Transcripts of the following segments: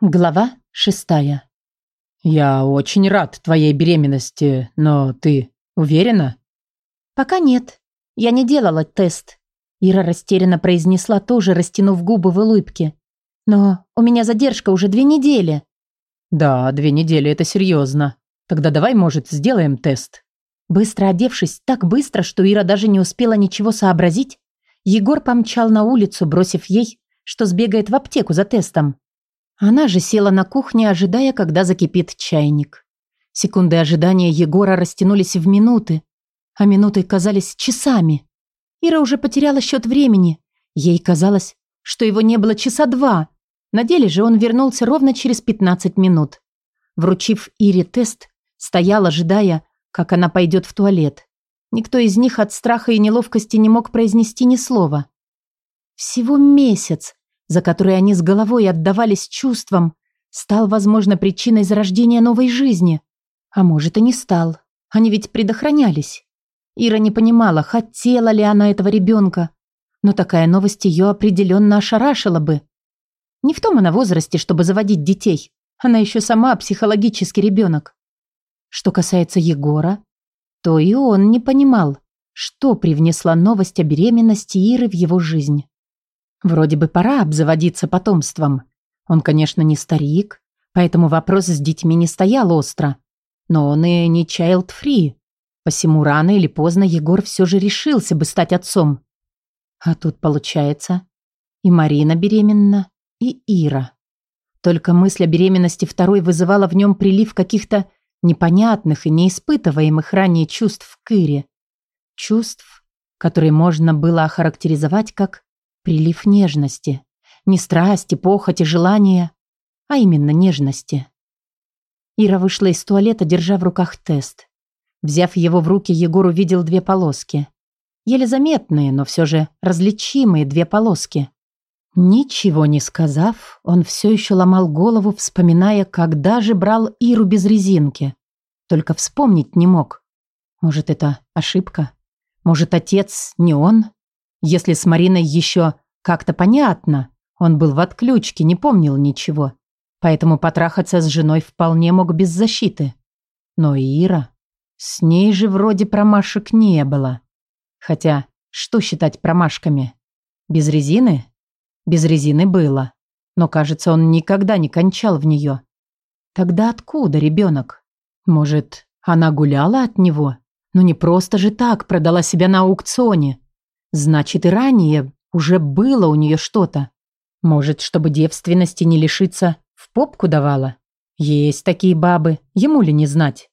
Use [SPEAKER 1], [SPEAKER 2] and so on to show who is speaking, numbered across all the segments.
[SPEAKER 1] Глава шестая.
[SPEAKER 2] «Я очень рад твоей беременности, но ты уверена?»
[SPEAKER 1] «Пока нет. Я не делала тест». Ира растерянно произнесла, тоже растянув губы в улыбке. «Но у меня задержка уже две недели».
[SPEAKER 2] «Да, две недели – это серьезно. Тогда давай, может, сделаем тест».
[SPEAKER 1] Быстро одевшись, так быстро, что Ира даже не успела ничего сообразить, Егор помчал на улицу, бросив ей, что сбегает в аптеку за тестом. Она же села на кухне, ожидая, когда закипит чайник. Секунды ожидания Егора растянулись в минуты, а минуты казались часами. Ира уже потеряла счет времени. Ей казалось, что его не было часа два. На деле же он вернулся ровно через 15 минут. Вручив Ире тест, стоял, ожидая, как она пойдет в туалет. Никто из них от страха и неловкости не мог произнести ни слова. Всего месяц, за который они с головой отдавались чувствам, стал, возможно, причиной зарождения новой жизни. А может, и не стал. Они ведь предохранялись. Ира не понимала, хотела ли она этого ребенка. Но такая новость ее определенно ошарашила бы. Не в том она возрасте, чтобы заводить детей. Она еще сама психологический ребенок. Что касается Егора, то и он не понимал, что привнесла новость о беременности Иры в его жизнь. Вроде бы пора обзаводиться потомством. Он, конечно, не старик, поэтому вопрос с детьми не стоял остро. Но он и не child-free. Посему рано или поздно Егор все же решился бы стать отцом. А тут получается, и Марина беременна, и Ира. Только мысль о беременности второй вызывала в нем прилив каких-то непонятных и неиспытываемых ранее чувств к Ире. Чувств, которые можно было охарактеризовать как Прилив нежности. Не страсти, похоти, желания, а именно нежности. Ира вышла из туалета, держа в руках тест. Взяв его в руки, Егор увидел две полоски. Еле заметные, но все же различимые две полоски. Ничего не сказав, он все еще ломал голову, вспоминая, когда же брал Иру без резинки. Только вспомнить не мог. Может, это ошибка? Может, отец не он? Если с Мариной еще как-то понятно, он был в отключке, не помнил ничего. Поэтому потрахаться с женой вполне мог без защиты. Но Ира... С ней же вроде промашек не было. Хотя, что считать промашками? Без резины? Без резины было. Но, кажется, он никогда не кончал в нее. Тогда откуда ребенок? Может, она гуляла от него? Ну не просто же так продала себя на аукционе. Значит, и ранее уже было у нее что-то. Может, чтобы девственности не лишиться, в попку давала? Есть такие бабы, ему ли не знать?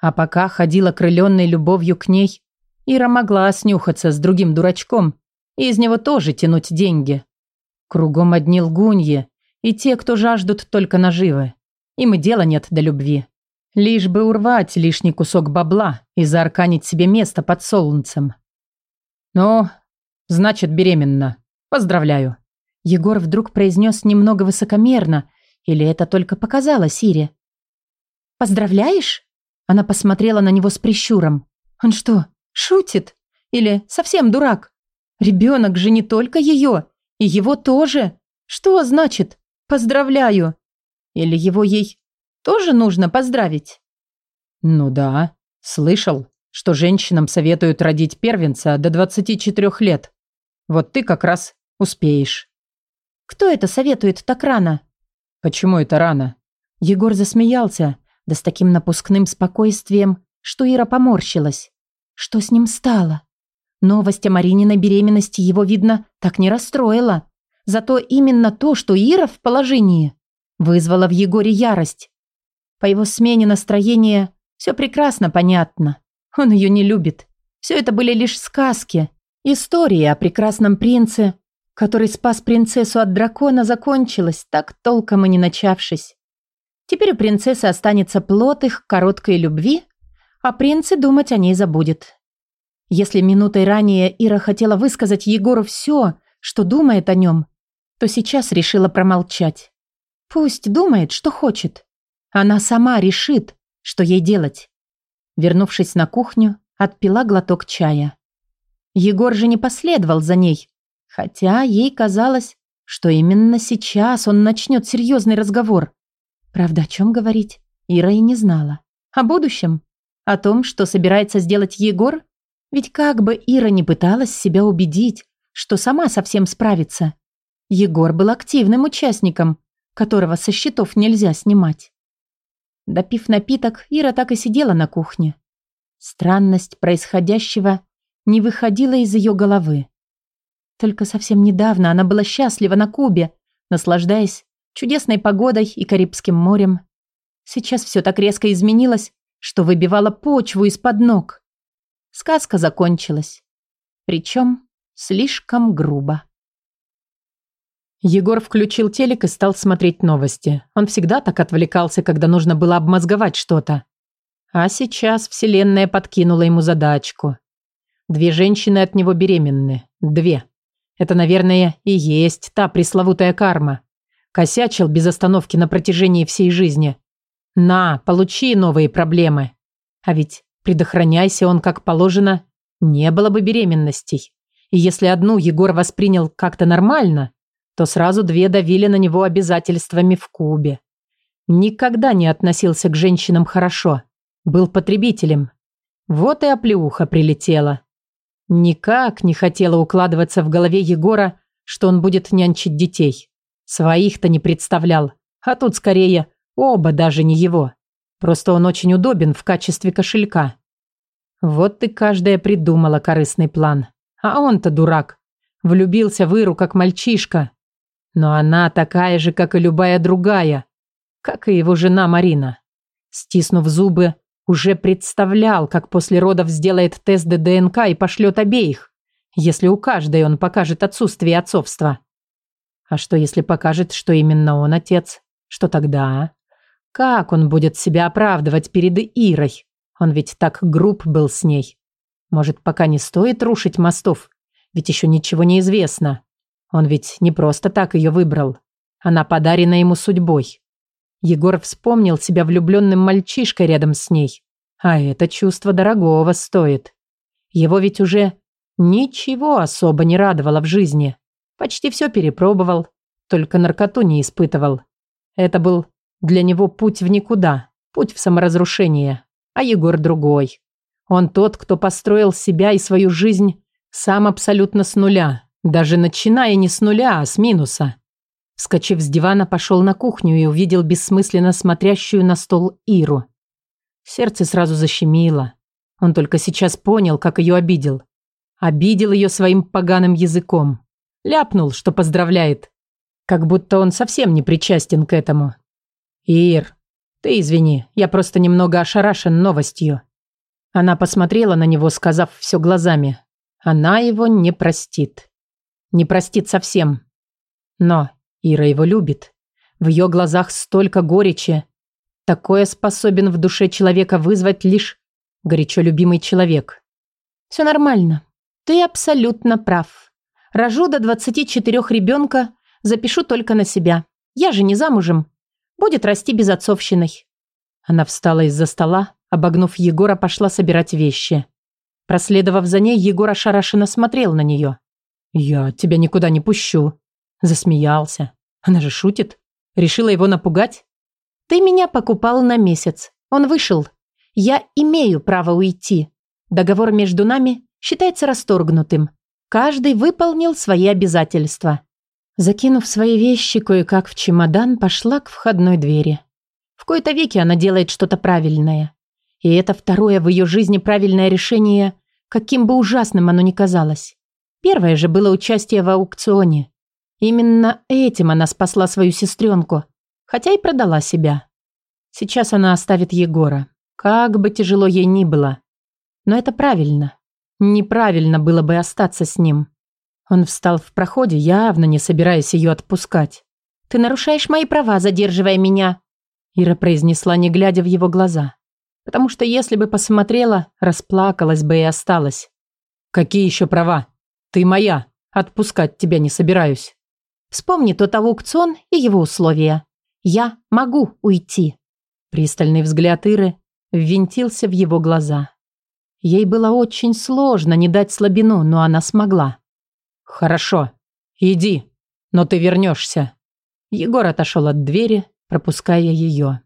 [SPEAKER 1] А пока ходила крыленной любовью к ней, Ира могла снюхаться с другим дурачком и из него тоже тянуть деньги. Кругом одни лгуньи и те, кто жаждут только наживы. Им и дела нет до любви. Лишь бы урвать лишний кусок бабла и заарканить себе место под солнцем. «Ну, значит, беременна. Поздравляю». Егор вдруг произнес немного высокомерно, или это только показалось Сире. «Поздравляешь?» Она посмотрела на него с прищуром. «Он что, шутит? Или совсем дурак? Ребенок же не только ее, и его тоже. Что значит «поздравляю»? Или его ей тоже нужно поздравить?»
[SPEAKER 2] «Ну да, слышал что женщинам советуют родить первенца до 24 лет. Вот ты как раз успеешь.
[SPEAKER 1] Кто это советует так рано?
[SPEAKER 2] Почему это рано?
[SPEAKER 1] Егор засмеялся, да с таким напускным спокойствием, что Ира поморщилась. Что с ним стало? Новость о Марининой беременности его, видно, так не расстроила. Зато именно то, что Ира в положении, вызвало в Егоре ярость. По его смене настроения все прекрасно понятно. Он ее не любит. Все это были лишь сказки. История о прекрасном принце, который спас принцессу от дракона, закончилась, так толком и не начавшись. Теперь у принцессы останется плод их короткой любви, а принц и думать о ней забудет. Если минутой ранее Ира хотела высказать Егору все, что думает о нем, то сейчас решила промолчать. Пусть думает, что хочет. Она сама решит, что ей делать. Вернувшись на кухню, отпила глоток чая. Егор же не последовал за ней, хотя ей казалось, что именно сейчас он начнет серьезный разговор. Правда, о чем говорить, Ира и не знала. О будущем? О том, что собирается сделать Егор? Ведь как бы Ира не пыталась себя убедить, что сама совсем справится. Егор был активным участником, которого со счетов нельзя снимать. Допив напиток, Ира так и сидела на кухне. Странность происходящего не выходила из ее головы. Только совсем недавно она была счастлива на Кубе, наслаждаясь чудесной погодой и Карибским морем. Сейчас все так резко изменилось, что выбивало почву из-под ног. Сказка закончилась. Причем слишком грубо.
[SPEAKER 2] Егор включил телек и стал смотреть новости. Он всегда так отвлекался, когда нужно было обмозговать что-то. А сейчас Вселенная подкинула ему задачку. Две женщины от него беременны. Две. Это, наверное, и есть та пресловутая карма. Косячил без остановки на протяжении всей жизни. На, получи новые проблемы. А ведь предохраняйся он как положено, не было бы беременностей. И если одну Егор воспринял как-то нормально, то сразу две давили на него обязательствами в Кубе. Никогда не относился к женщинам хорошо. Был потребителем. Вот и оплеуха прилетела. Никак не хотела укладываться в голове Егора, что он будет нянчить детей. Своих-то не представлял. А тут скорее оба даже не его. Просто он очень удобен в качестве кошелька. Вот ты каждая придумала корыстный план. А он-то дурак. Влюбился в Иру как мальчишка. Но она такая же, как и любая другая. Как и его жена Марина. Стиснув зубы, уже представлял, как после родов сделает тест ДНК и пошлет обеих, если у каждой он покажет отсутствие отцовства. А что, если покажет, что именно он отец? Что тогда? Как он будет себя оправдывать перед Ирой? Он ведь так груб был с ней. Может, пока не стоит рушить мостов? Ведь еще ничего не известно. Он ведь не просто так ее выбрал. Она подарена ему судьбой. Егор вспомнил себя влюбленным мальчишкой рядом с ней. А это чувство дорогого стоит. Его ведь уже ничего особо не радовало в жизни. Почти все перепробовал, только наркоту не испытывал. Это был для него путь в никуда, путь в саморазрушение. А Егор другой. Он тот, кто построил себя и свою жизнь сам абсолютно с нуля, даже начиная не с нуля, а с минуса. Вскочив с дивана, пошел на кухню и увидел бессмысленно смотрящую на стол Иру. Сердце сразу защемило. Он только сейчас понял, как ее обидел. Обидел ее своим поганым языком. Ляпнул, что поздравляет. Как будто он совсем не причастен к этому. «Ир, ты извини, я просто немного ошарашен новостью». Она посмотрела на него, сказав все глазами. Она его не простит. Не простит совсем. Но Ира его любит. В ее глазах столько горечи. Такое способен в душе человека вызвать лишь горячо любимый человек.
[SPEAKER 1] Все нормально. Ты абсолютно прав. Рожу до 24 ребенка, запишу только на себя. Я же не замужем. Будет расти без отцовщиной.
[SPEAKER 2] Она встала из-за стола, обогнув Егора, пошла собирать вещи. Проследовав за ней, Егор ошарашенно смотрел на нее. «Я тебя никуда не пущу», – засмеялся. Она же шутит. Решила его напугать?
[SPEAKER 1] Ты меня покупал на месяц. Он вышел. Я имею право уйти. Договор между нами считается расторгнутым. Каждый выполнил свои обязательства. Закинув свои вещи кое-как в чемодан, пошла к входной двери. В кои-то веки она делает что-то правильное. И это второе в ее жизни правильное решение, каким бы ужасным оно ни казалось. Первое же было участие в аукционе. Именно этим она спасла свою сестренку, хотя и продала себя. Сейчас она оставит Егора, как бы тяжело ей ни было. Но это правильно. Неправильно было бы остаться с ним. Он встал в проходе, явно не собираясь ее отпускать. «Ты нарушаешь мои права, задерживая меня», Ира произнесла, не глядя в его глаза. Потому что если бы посмотрела, расплакалась бы и осталась. «Какие еще права? Ты моя. Отпускать тебя не собираюсь». Вспомни тот аукцион и его условия. Я могу уйти».
[SPEAKER 2] Пристальный взгляд Иры ввинтился в его глаза. Ей было очень сложно не дать слабину, но она смогла. «Хорошо, иди, Но ты вернешься. Егор отошел от двери, пропуская ее.